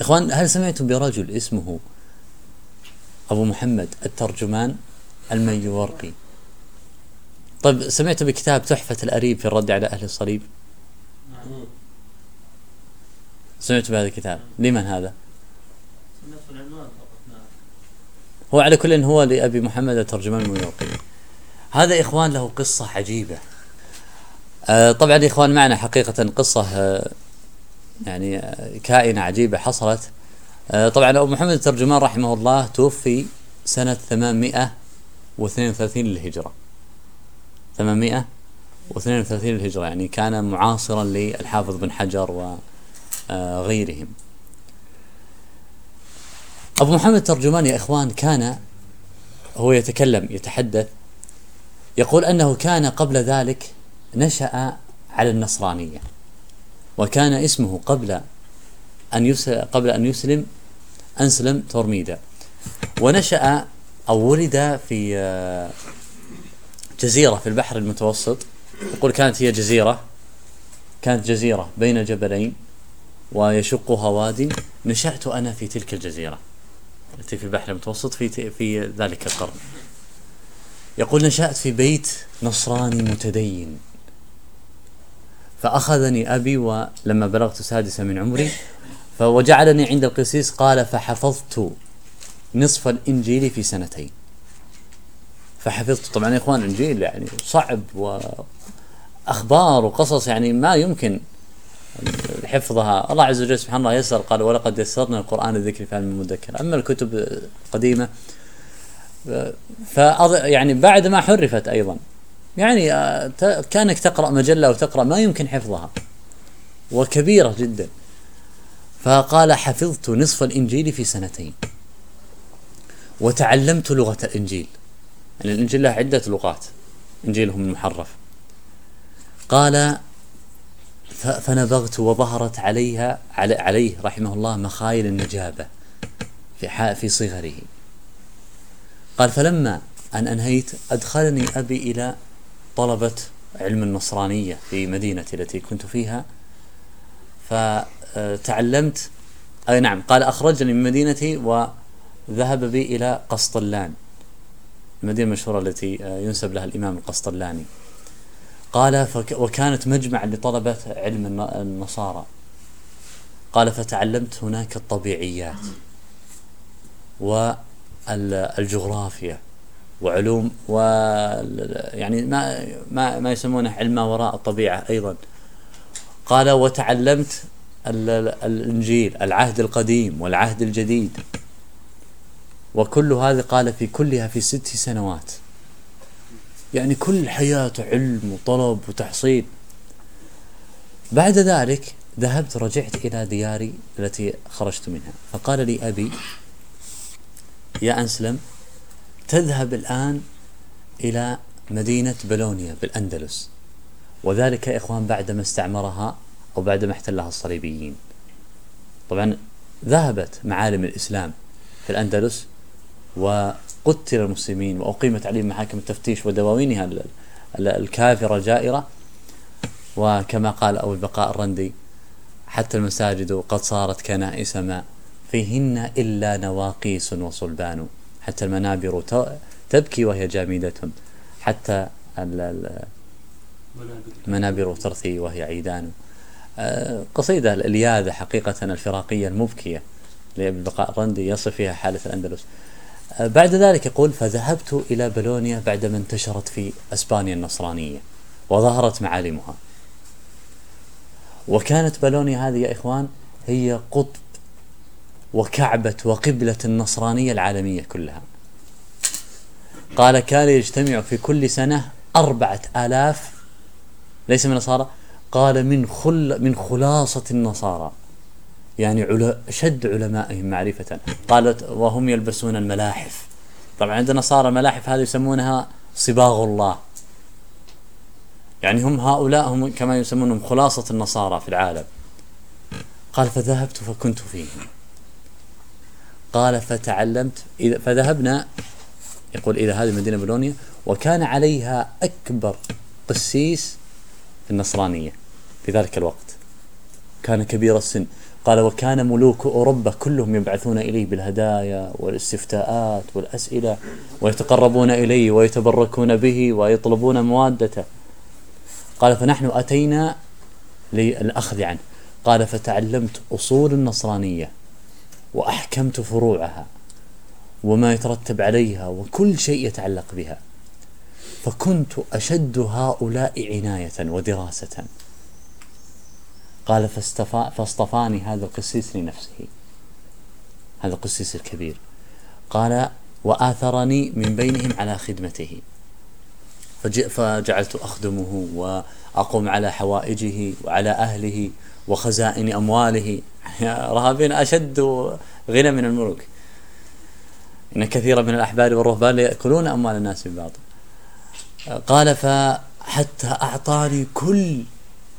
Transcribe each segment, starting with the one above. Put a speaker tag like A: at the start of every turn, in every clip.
A: إخوان هل سمعتم برجل اسمه أبو محمد الترجمان الميورقي؟ طيب سمعت بكتاب تحفة الأريب في الرد على أهل الصليب؟ سمعت بهذا الكتاب. لمن هذا؟ هو على كل هو لأبي محمد الترجمان الميورقي. هذا إخوان له قصة عجيبة. آه طبعا إخوان معنا حقيقة قصة آه يعني آه كائنة عجيبة حصلت. آه طبعا أبو محمد الترجمان رحمه الله توفي سنة 832 للهجرة. 832 للهجرة يعني كان معاصرا للحافظ بن حجر وغيرهم أبو محمد الترجمان يا إخوان كان هو يتكلم يتحدث يقول أنه كان قبل ذلك نشأ على النصرانية. وكان اسمه قبل أن يسلم قبل أن يسلم أنسلم تورميدا. ونشأ أو ولد في آه، جزيرة في البحر المتوسط. يقول كانت هي جزيرة كانت جزيرة بين جبلين ويشقها واد نشأت أنا في تلك الجزيرة التي في البحر المتوسط في في ذلك القرن. يقول نشأت في بيت نصراني متدين. فأخذني أبي ولما بلغت سادسة من عمري وجعلني عند القسيس قال فحفظت نصف الإنجيل في سنتين. فحفظت طبعا يا إخوان الإنجيل يعني صعب وأخبار وقصص يعني ما يمكن حفظها. الله عز وجل سبحان الله يسر قال ولقد يسرنا القرآن الذكر فهل من مدكر أما الكتب القديمة ف يعني بعد ما حرفت أيضا. يعني آه، كانك تقرأ مجلة وتقرأ ما يمكن حفظها وكبيرة جدا. فقال حفظت نصف الإنجيل في سنتين وتعلمت لغة الإنجيل. يعني الإنجيل له عدة لغات إنجيلهم المحرف. قال فنبغت وظهرت عليها عليه رحمه الله مخايل النجابة في في صغره. قال فلما أن أنهيت أدخلني أبي إلى طلبة علم النصرانية في مدينتي التي كنت فيها. فتعلمت أي نعم قال أخرجني من مدينتي وذهب بي إلى قسطلان المدينة المشهورة التي ينسب لها الإمام القسطلاني. قال وكانت مجمع لطلبة علم النصارى. قال فتعلمت هناك الطبيعيات والجغرافيا. وعلوم و يعني ما ما ما يسمونه علم ما وراء الطبيعة أيضا. قال وتعلمت الإنجيل العهد القديم والعهد الجديد. وكل هذا قال في كلها في ست سنوات. يعني كل حياته علم وطلب وتحصيل. بعد ذلك ذهبت رجعت إلى دياري التي خرجت منها. فقال لي أبي يا أنسلم تذهب الآن إلى مدينة بلونيا بالأندلس. وذلك يا إخوان بعدما استعمرها أو بعدما احتلها الصليبيين. طبعا ذهبت معالم الإسلام في الأندلس وقتل المسلمين وأقيمت عليهم محاكم التفتيش ودواوينها الكافرة الجائرة. وكما قال أبو البقاء الرندي حتى المساجد قد صارت كنائس ما فيهن إلا نواقيس وصلبان. حتى المنابر تبكي وهي جامدة حتى المنابر ترثي وهي عيدان. آه، قصيدة الإلياذة حقيقة الفراقية المبكية لأبي البقاء الرندي يصف فيها حالة الأندلس. آه، بعد ذلك يقول فذهبت إلى بولونيا بعدما انتشرت في أسبانيا النصرانية وظهرت معالمها. وكانت بولونيا هذه يا إخوان هي قطب وكعبة وقبلة النصرانية العالمية كلها. قال كان يجتمع في كل سنة أربعة آلاف ليس من النصارى قال من خل من خلاصة النصارى. يعني عل... شد علمائهم معرفة. قالت وهم يلبسون الملاحف. طبعا عند النصارى الملاحف هذه يسمونها صباغ الله. يعني هم هؤلاء هم كما يسمونهم خلاصة النصارى في العالم. قال فذهبت فكنت فيهم. قال فتعلمت إذا فذهبنا يقول إلى هذه المدينة بولونيا وكان عليها أكبر قسيس في النصرانية في ذلك الوقت. كان كبير السن. قال وكان ملوك أوروبا كلهم يبعثون إليه بالهدايا والاستفتاءات والأسئلة ويتقربون إليه ويتبركون به ويطلبون موادته قال فنحن أتينا للأخذ عنه. قال فتعلمت أصول النصرانية. وأحكمت فروعها وما يترتب عليها وكل شيء يتعلق بها. فكنت أشد هؤلاء عناية ودراسة. قال فاصطفاني هذا القسيس لنفسه. هذا القسيس الكبير. قال وآثرني من بينهم على خدمته. فجعلت أخدمه وأقوم على حوائجه وعلى أهله وخزائن أمواله. رهابين أشد غنى من الملوك. إن كثيرا من الأحبار والرهبان يأكلون أموال الناس ببعض. قال فحتى أعطاني كل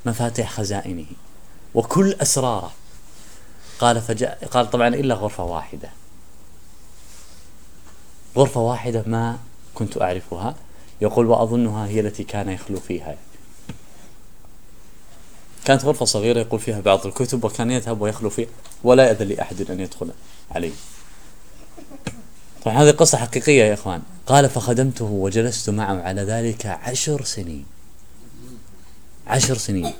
A: مفاتيح خزائنه وكل أسراره. قال فجاء قال طبعا إلا غرفة واحدة. غرفة واحدة ما كنت أعرفها. يقول وأظنها هي التي كان يخلو فيها كانت غرفة صغيرة يقول فيها بعض الكتب وكان يذهب ويخلو فيها ولا يأذن لأحد أن يدخل عليه. طبعا هذه قصة حقيقية يا إخوان. قال فخدمته وجلست معه على ذلك عشر سنين. عشر سنين.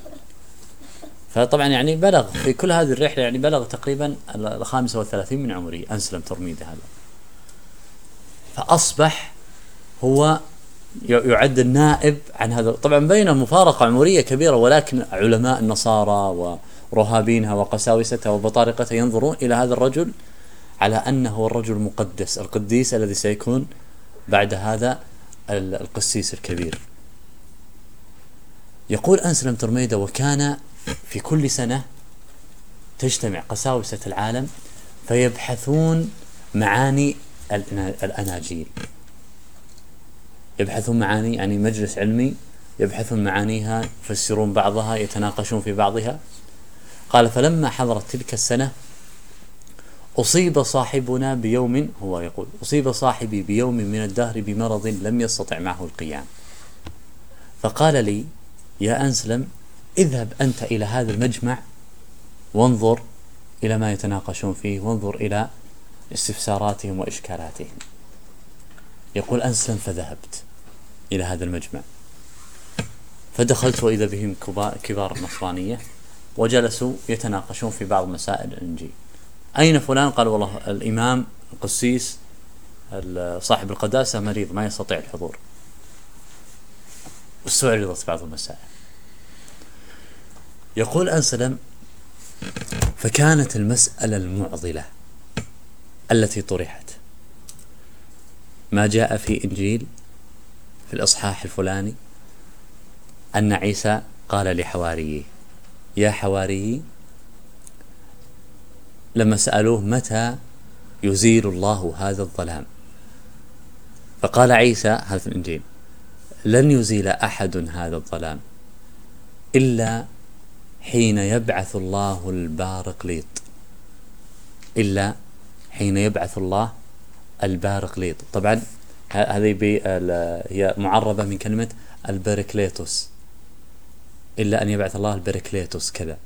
A: فطبعا يعني بلغ في كل هذه الرحلة يعني بلغ تقريبا الخامسة والثلاثين من عمره أنسلم ترميد هذا. فأصبح هو يعد النائب عن هذا. طبعا بينه مفارقة عمرية كبيرة ولكن علماء النصارى ورهابينها وقساوستها وبطارقتها ينظرون إلى هذا الرجل على أنه الرجل المقدس القديس الذي سيكون بعد هذا القسيس الكبير. يقول أنسلم ترميدة وكان في كل سنة تجتمع قساوسة العالم فيبحثون معاني الأناجيل. يبحثون معاني يعني مجلس علمي يبحثون معانيها يفسرون بعضها يتناقشون في بعضها. قال فلما حضرت تلك السنة أصيب صاحبنا بيوم هو يقول أصيب صاحبي بيوم من الدهر بمرض لم يستطع معه القيام. فقال لي يا أنسلم اذهب أنت إلى هذا المجمع وانظر إلى ما يتناقشون فيه وانظر إلى استفساراتهم وإشكالاتهم. يقول أنسلم فذهبت. إلى هذا المجمع. فدخلت وإذا بهم كبار النصرانية وجلسوا يتناقشون في بعض مسائل الإنجيل أين فلان؟ قال والله الإمام القسيس صاحب القداسة مريض ما يستطيع الحضور. واستعرضت بعض المسائل. يقول أنسلم فكانت المسألة المعضلة التي طرحت. ما جاء في إنجيل في الإصحاح الفلاني أن عيسى قال لحواريه يا حواريي لما سألوه متى يزيل الله هذا الظلام؟ فقال عيسى هذا في الإنجيل لن يزيل أحد هذا الظلام إلا حين يبعث الله البارقليط إلا حين يبعث الله البارقليط. طبعا هذه هي معربة من كلمة البركليتوس إلا أن يبعث الله البركليتوس كذا.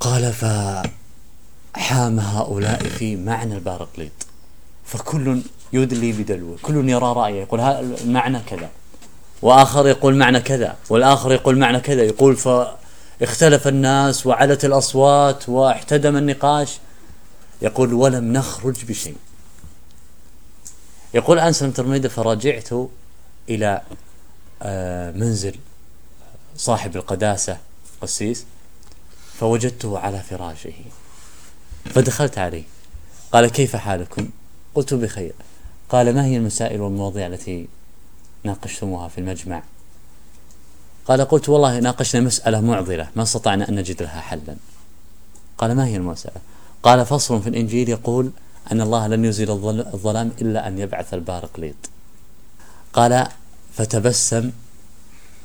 A: قال فحام هؤلاء في معنى البارقليط. فكل يدلي بدلوه. كل يرى رأيه. يقول هذا المعنى كذا. وآخر يقول معنى كذا. والآخر يقول معنى كذا. يقول فاختلف الناس وعلت الأصوات واحتدم النقاش. يقول ولم نخرج بشيء. يقول أنسلم ترميدة فرجعت إلى آه، منزل صاحب القداسة قسيس فوجدته على فراشه فدخلت عليه. قال كيف حالكم؟ قلت بخير. قال ما هي المسائل والمواضيع التي ناقشتموها في المجمع؟ قال قلت والله ناقشنا مسألة معضلة ما استطعنا أن نجد لها حلا. قال ما هي المسألة؟ قال فصل في الإنجيل يقول أن الله لن يزيل الظلام إلا أن يبعث البارقليط قال فتبسم.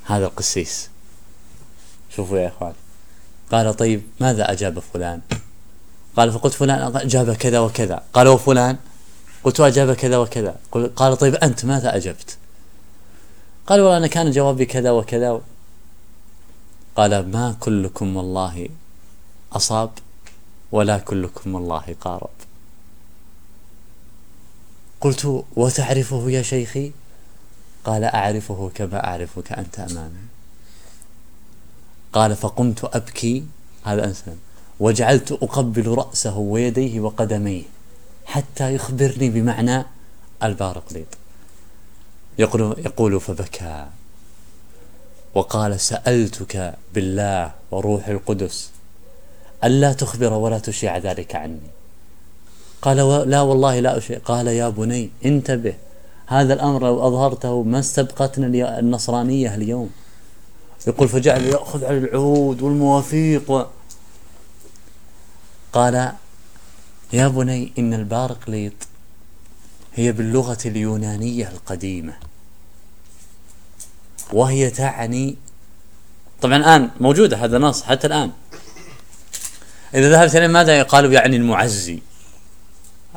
A: هذا القسيس. شوفوا يا إخوان. قال طيب ماذا أجاب فلان؟ قال فقلت فلان أجاب كذا وكذا. قال وفلان قلت أجاب كذا وكذا. قال طيب أنت ماذا أجبت؟ قال والله أنا كان جوابي كذا وكذا. قال ما كلكم والله أصاب ولا كلكم والله قارب. قلت وتعرفه يا شيخي؟ قال أعرفه كما أعرفك أنت أمامي. قال فقمت أبكي. هذا أنسلم وجعلت أقبل رأسه ويديه وقدميه حتى يخبرني بمعنى البارقليط. يقول, يقول فبكى. وقال سألتك بالله وروح القدس ألا تخبر ولا تشيع ذلك عني. قال لا والله لا أشيع قال يا بني انتبه هذا الأمر لو أظهرته ما استبقتنا النصرانية اليوم. يقول فجعل يأخذ على العهود والمواثيق و... قال يا بني إن البارقليط هي باللغة اليونانية القديمة. وهي تعني طبعا الآن موجودة هذا نص حتى الآن. إذا ذهبت إليه ماذا؟ قالوا يعني المعزي.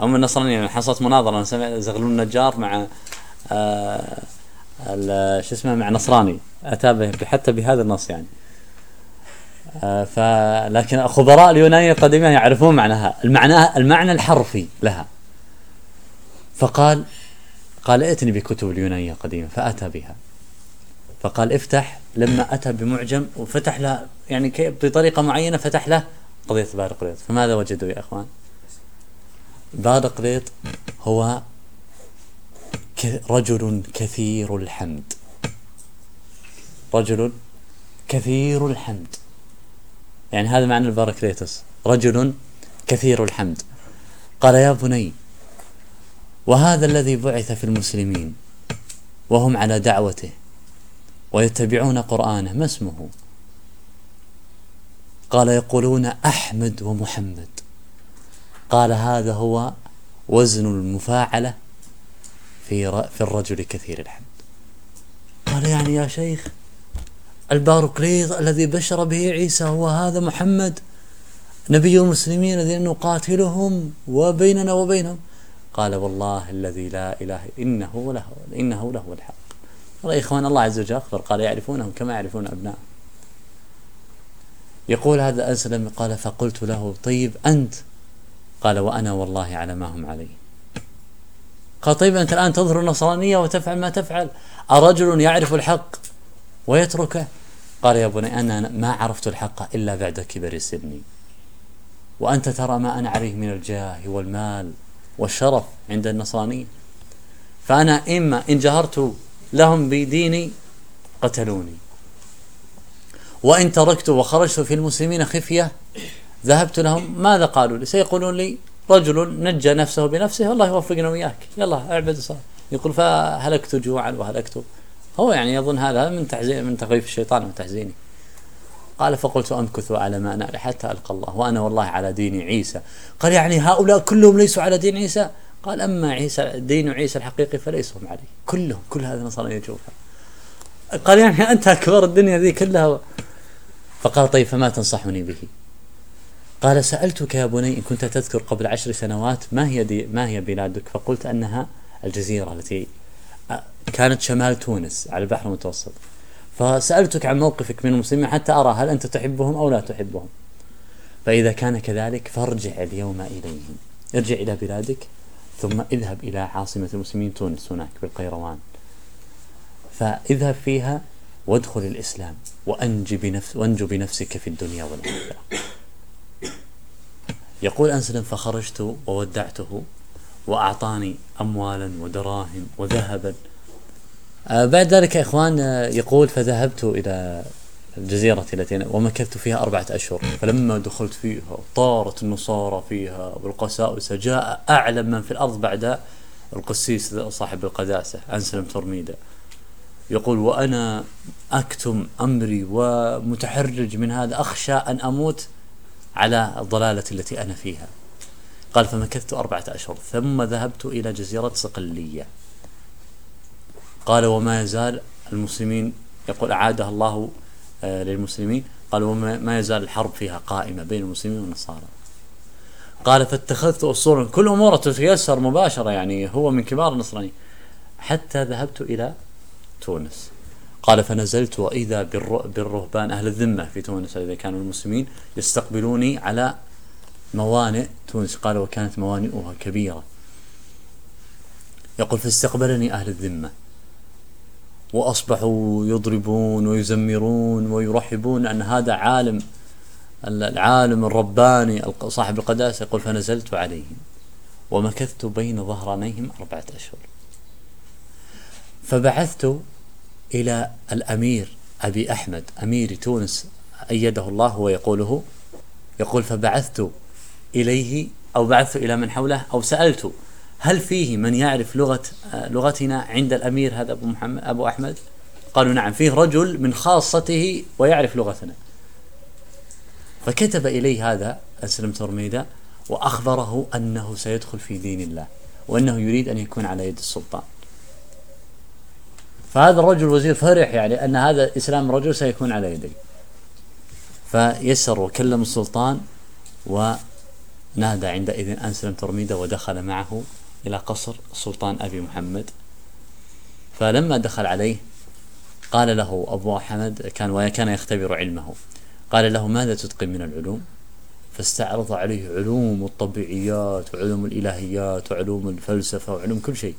A: أو من النصرانية حصلت مناظرة أنا سمعت زغلول النجار مع آه شو اسمه مع نصراني. به حتى بهذا النص يعني. آه فلكن خبراء اليونانية القديمة يعرفون معناها المعنى المعنى الحرفي لها. فقال قال ائتني بكتب اليونانية القديمة فأتى بها. فقال افتح لما أتى بمعجم وفتح له يعني بطريقة معينة فتح له قضية بارقليط فماذا وجدوا يا إخوان؟ بارقليط هو رجل كثير الحمد. رجل كثير الحمد. يعني هذا معنى الباركليتس رجل كثير الحمد. قال يا بني وهذا الذي بعث في المسلمين وهم على دعوته ويتبعون قرآنه ما اسمه؟ قال يقولون أحمد ومحمد. قال هذا هو وزن المفاعلة في في الرجل كثير الحمد. قال يعني يا شيخ الباروكليط الذي بشر به عيسى هو هذا محمد نبي المسلمين الذين نقاتلهم وبيننا وبينهم. قال والله الذي لا إله إنه له إنه له الحق. يا إخوان الله عز وجل أخبر قال يعرفونهم كما يعرفون ابنائهم يقول هذا اسلم قال فقلت له طيب أنت قال وأنا والله على ما هم عليه قال طيب أنت الآن تظهر النصرانية وتفعل ما تفعل. أرجل يعرف الحق ويتركه؟ قال يا بني أنا ما عرفت الحق إلا بعد كبر سني. وأنت ترى ما أنا عليه من الجاه والمال والشرف عند النصرانية. فأنا إما إن جهرت لهم بديني قتلوني. وإن تركت وخرجت في المسلمين خفية ذهبت لهم ماذا قالوا لي؟ سيقولون لي رجل نجى نفسه بنفسه الله يوفقنا وياك. يلا أعبد صار يقول فهلكت جوعا وهلكت. هو يعني يظن هذا من تحزين من تخويف الشيطان وتحزيني قال فقلت امكث على ما أنا حتى ألقى الله وأنا والله على دين عيسى. قال يعني هؤلاء كلهم ليسوا على دين عيسى؟ قال أما عيسى دين عيسى الحقيقي فليسوا هم عليه. كلهم كل هذا النصارى يجوفها قال يعني أنت أكبر الدنيا ذي كلها فقال طيب فما تنصحني به؟ قال سألتك يا بني إن كنت تذكر قبل عشر سنوات ما هي دي ما هي بلادك؟ فقلت أنها الجزيرة التي كانت شمال تونس على البحر المتوسط. فسألتك عن موقفك من المسلمين حتى أرى هل أنت تحبهم أو لا تحبهم. فإذا كان كذلك فارجع اليوم إليهم. ارجع إلى بلادك ثم اذهب إلى عاصمة المسلمين تونس هناك بالقيروان. فاذهب فيها وادخل الإسلام وأنج بنفس وانج بنفسك في الدنيا والآخرة. يقول أنسلم فخرجت وودعته وأعطاني أموالا ودراهم وذهبا. آه بعد ذلك يا إخوان آه يقول فذهبت إلى الجزيرة التي ومكثت فيها أربعة أشهر. فلما دخلت فيها طارت النصارى فيها والقساوسة جاء أعلم من في الأرض بعد القسيس صاحب القداسة أنسلم ترميدة يقول وأنا أكتم أمري ومتحرج من هذا أخشى أن أموت على الضلالة التي أنا فيها. قال فمكثت أربعة أشهر ثم ذهبت إلى جزيرة صقلية. قال وما يزال المسلمين يقول أعادها الله آه، للمسلمين. قال وما يزال الحرب فيها قائمة بين المسلمين والنصارى. قال فاتخذت أصولا كل أموره تتيسر مباشرة يعني هو من كبار النصرانيين. حتى ذهبت إلى تونس. قال فنزلت وإذا بالرهبان أهل الذمة في تونس الذين كانوا المسلمين يستقبلوني على موانئ تونس. قال وكانت موانئها كبيرة. يقول فاستقبلني أهل الذمة وأصبحوا يضربون ويزمرون ويرحبون أن هذا عالم العالم الرباني صاحب القداسة. يقول فنزلت عليهم ومكثت بين ظهرانيهم أربعة أشهر. فبعثت إلى الأمير أبي أحمد أمير تونس أيده الله هو يقوله يقول فبعثت إليه أو بعثت إلى من حوله أو سألت هل فيه من يعرف لغة لغتنا عند الأمير هذا أبو محمد أبو أحمد قالوا نعم فيه رجل من خاصته ويعرف لغتنا. فكتب إليه هذا أسلم ترميدة وأخبره أنه سيدخل في دين الله وأنه يريد أن يكون على يد السلطان. فهذا الرجل الوزير فرح يعني أن هذا إسلام الرجل سيكون على يديه فيسر وكلم السلطان ونادى عندئذ أنسلم ترميدة ودخل معه إلى قصر السلطان أبي محمد. فلما دخل عليه قال له أبو حمد كان وكان يختبر علمه. قال له ماذا تتقن من العلوم؟ فاستعرض عليه علوم الطبيعيات وعلوم الإلهيات وعلوم الفلسفة وعلوم كل شيء.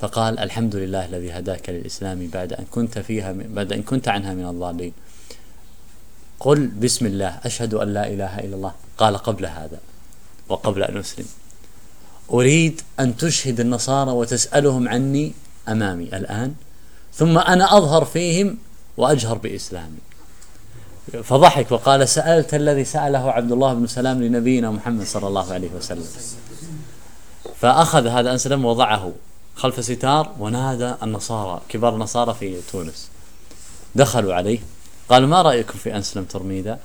A: فقال الحمد لله الذي هداك للإسلام بعد أن كنت فيها بعد أن كنت عنها من الضالين. قل بسم الله أشهد أن لا إله إلا الله. قال قبل هذا وقبل أن أسلم. أريد أن تشهد النصارى وتسألهم عني أمامي الآن ثم أنا أظهر فيهم وأجهر بإسلامي. فضحك وقال سألت الذي سأله عبد الله بن سلام لنبينا محمد صلى الله عليه وسلم. فأخذ هذا أنسلم ووضعه. خلف ستار ونادى النصارى كبار النصارى في تونس. دخلوا عليه. قالوا ما رأيكم في أنسلم ترميدة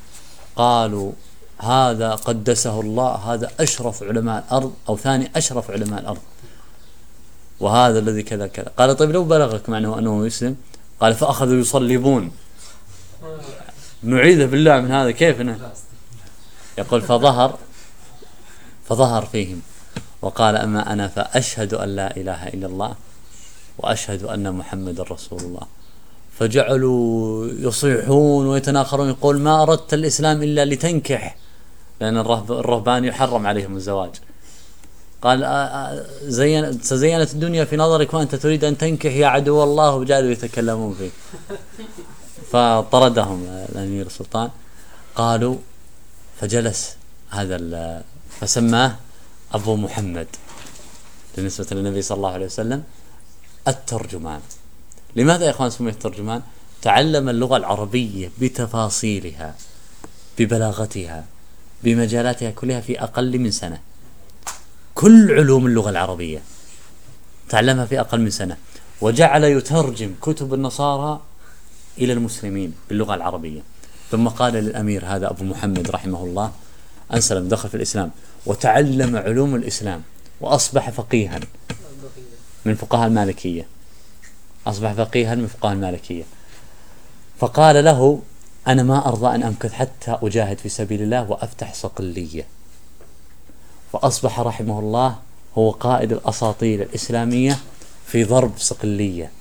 A: قالوا هذا قدسه الله هذا أشرف علماء الأرض أو ثاني أشرف علماء الأرض. وهذا الذي كذا كذا. قال طيب لو بلغك معنه أنه مسلم؟ قال فأخذوا يصلبون. نعيذ بالله من هذا كيف يقول فظهر فظهر فيهم. وقال أما أنا فأشهد أن لا إله إلا الله وأشهد أن محمد رسول الله. فجعلوا يصيحون ويتناخرون يقول ما أردت الإسلام إلا لتنكح لأن الرهبان يحرم عليهم الزواج. قال زين تزينت الدنيا في نظرك وأنت تريد أن تنكح يا عدو الله وجعلوا يتكلمون فيه فطردهم الأمير السلطان. قالوا فجلس هذا فسماه أبو محمد بالنسبة للنبي صلى الله عليه وسلم الترجمان. لماذا يا إخوان سمي الترجمان؟ تعلم اللغة العربية بتفاصيلها ببلاغتها بمجالاتها كلها في أقل من سنة. كل علوم اللغة العربية تعلمها في أقل من سنة. وجعل يترجم كتب النصارى إلى المسلمين باللغة العربية. ثم قال للأمير هذا أبو محمد رحمه الله أنسلم دخل في الإسلام وتعلم علوم الإسلام وأصبح فقيها من فقهاء المالكية. أصبح فقيها من فقهاء المالكية. فقال له أنا ما أرضى أن أمكث حتى أجاهد في سبيل الله وأفتح صقلية. فأصبح رحمه الله هو قائد الأساطيل الإسلامية في ضرب صقلية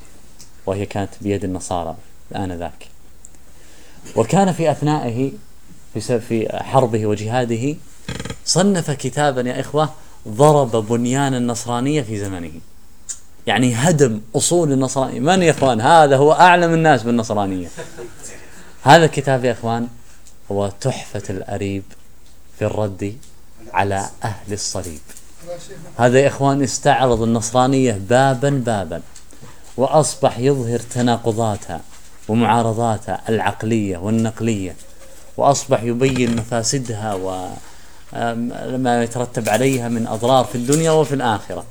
A: وهي كانت بيد النصارى آنذاك. وكان في أثنائه في حربه وجهاده صنف كتابا يا إخوة ضرب بنيان النصرانية في زمنه. يعني هدم أصول النصرانية. من يا إخوان؟ هذا هو أعلم الناس بالنصرانية. هذا الكتاب يا إخوان هو تحفة الأريب في الرد على أهل الصليب. هذا يا إخوان استعرض النصرانية بابا بابا وأصبح يظهر تناقضاتها ومعارضاتها العقلية والنقلية وأصبح يبين مفاسدها وما يترتب عليها من أضرار في الدنيا وفي الآخرة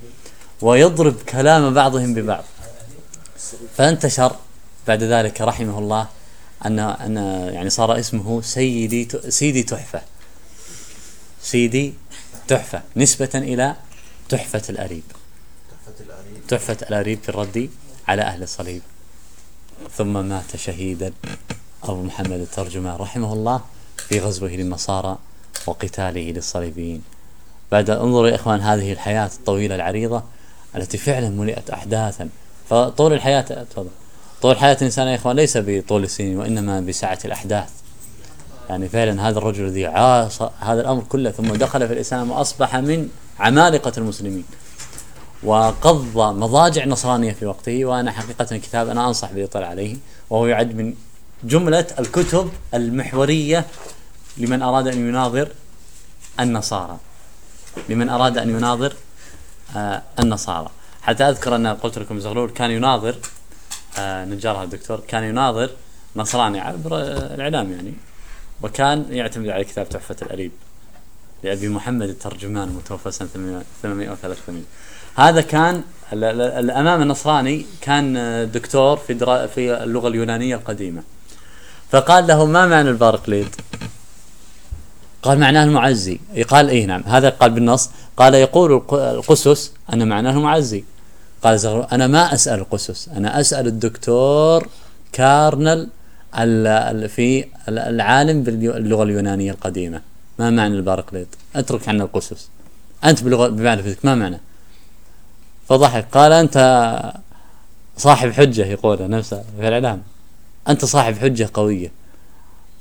A: ويضرب كلام بعضهم ببعض. فانتشر بعد ذلك رحمه الله أن أن يعني صار اسمه سيدي سيدي تحفة. سيدي تحفة. نسبة إلى تحفة الأريب. تحفة الأريب في الرد على أهل الصليب. ثم مات شهيدا. أبو محمد الترجمان رحمه الله في غزوه للنصارى وقتاله للصليبيين. بعد انظروا يا إخوان هذه الحياة الطويلة العريضة التي فعلا ملئت أحداثا. فطول الحياة تفضل. طول حياة الإنسان يا إخوان ليس بطول السنين وإنما بسعة الأحداث. يعني فعلا هذا الرجل الذي عاص هذا الأمر كله ثم دخل في الإسلام وأصبح من عمالقة المسلمين. وقضى مضاجع نصرانية في وقته وأنا حقيقة كتاب أنا أنصح بالاطلاع عليه وهو يعد من جملة الكتب المحورية لمن أراد أن يناظر النصارى. لمن أراد أن يناظر آه النصارى. حتى أذكر أن قلت لكم زغلول كان يناظر آه نجارها الدكتور كان يناظر نصراني عبر الإعلام يعني وكان يعتمد على كتاب تحفة الأريب لأبي محمد الترجمان المتوفى سنة 883 هذا كان الأمام النصراني كان دكتور في في اللغة اليونانية القديمة. فقال له ما معنى البارقليد؟ قال معناه المعزي. قال اي نعم هذا قال بالنص. قال يقول القسس أن معناه المعزي. قال زغلول أنا ما أسأل القسس أنا أسأل الدكتور كارنل في العالم باللغة اليونانية القديمة. ما معنى البارقليط أترك عنا القسس. أنت بلغه بمعرفتك ما معنى؟ فضحك. قال أنت صاحب حجة يقول نفسه في الإعلام. أنت صاحب حجة قوية.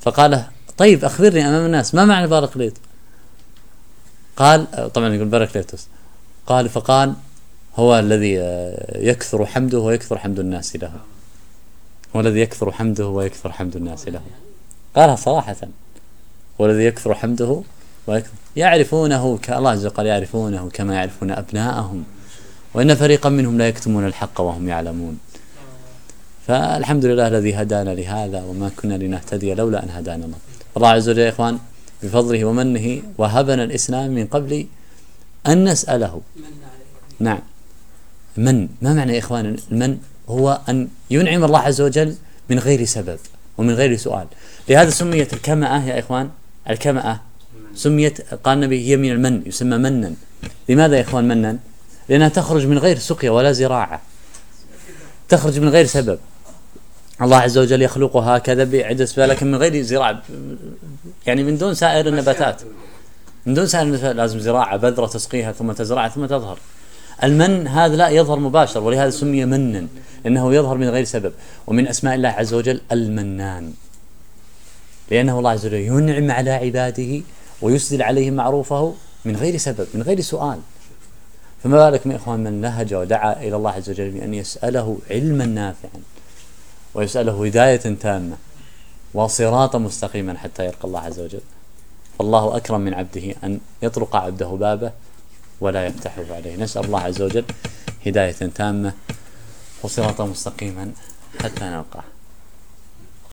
A: فقال طيب أخبرني أمام الناس ما معنى البارقليط قال طبعا يقول بارقليتوس. قال فقال هو الذي يكثر حمده ويكثر حمد الناس له. هو الذي يكثر حمده ويكثر حمد الناس له. قالها صراحة. هو الذي يكثر حمده ويكثر يعرفونه كالله عز وجل يعرفونه كما يعرفون أبناءهم. وإن فريقا منهم لا يكتمون الحق وهم يعلمون. فالحمد لله الذي هدانا لهذا وما كنا لنهتدي لولا أن هدانا الله. الله عز وجل يا إخوان بفضله ومنه وهبنا الإسلام من قبل أن نسأله. نعم. من؟ ما معنى يا إخوان المن؟ هو أن ينعم الله عز وجل من غير سبب ومن غير سؤال. لهذا سميت الكمأة يا إخوان الكمأة سميت قال النبي هي من المن يسمى منا لماذا يا إخوان منا لأنها تخرج من غير سقيا ولا زراعة. تخرج من غير سبب. الله عز وجل يخلقها هكذا بعدة أسباب لكن من غير زراعة يعني من دون سائر النباتات. من دون سائر النباتات لازم زراعة بذرة تسقيها ثم تزرعها ثم تظهر. المن هذا لا يظهر مباشر ولهذا سمي منا لأنه يظهر من غير سبب. ومن أسماء الله عز وجل المنان. لأنه الله عز وجل ينعم على عباده ويسدل عليهم معروفه من غير سبب من غير سؤال. فما بالك من إخوان من نهج ودعا إلى الله عز وجل بأن يسأله علما نافعا. ويسأله هداية تامة وصراطا مستقيما حتى يلقى الله عز وجل. فالله أكرم من عبده أن يطرق عبده بابه ولا يفتحه عليه. نسأل الله عز وجل هداية تامة وصراطا مستقيما حتى نلقاه.